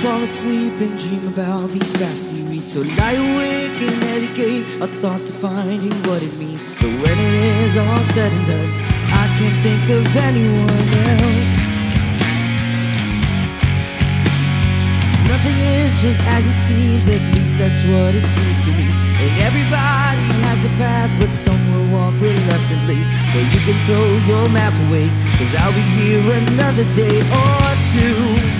fall asleep and dream about these past bastard reads. So lie awake and dedicate our thoughts to finding what it means. But when it is all said and done, I can't think of anyone else. Nothing is just as it seems, at least that's what it seems to me. And everybody has a path, but some will walk reluctantly. But you can throw your map away, cause I'll be here another day or two.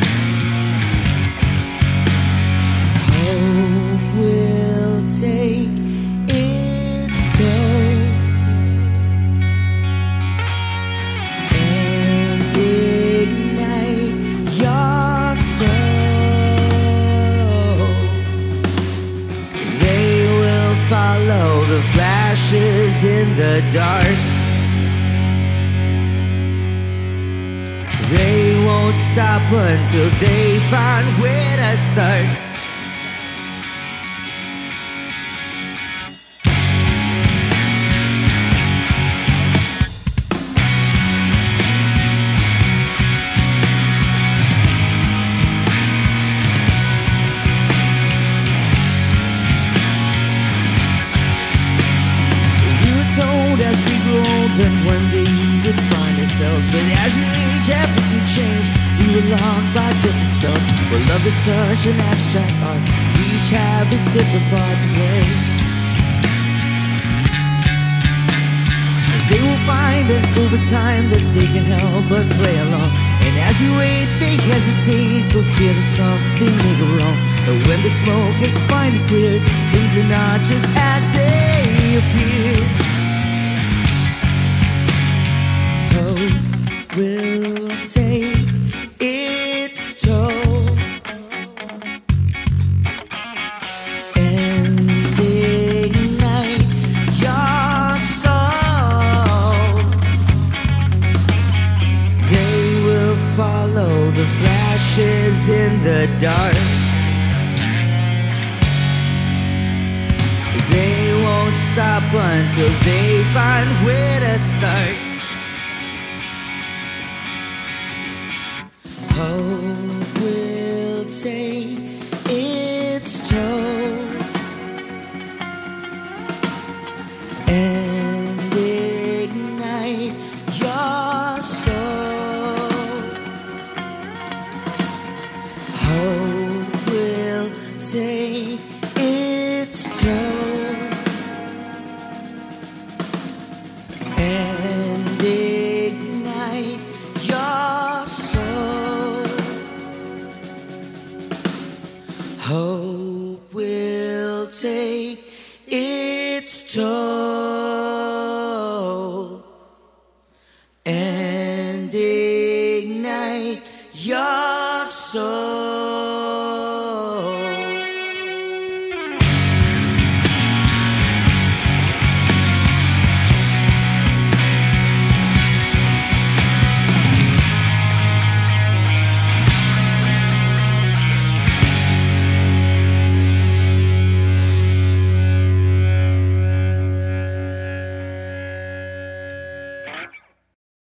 The flashes in the dark. They won't stop until they find where to start. Ourselves. But as we age, everything changed. We were locked by different spells. Well, love is such an abstract art. We each have a different part to play. They will find that over time that they can help but play along. And as we wait, they hesitate for fear that something may go wrong. But when the smoke is finally cleared, things are not just as they appear. The dark. They won't stop until they find where to start. Hope will take its toll its tongue and ignite your soul. Hope will take its toll and ignite your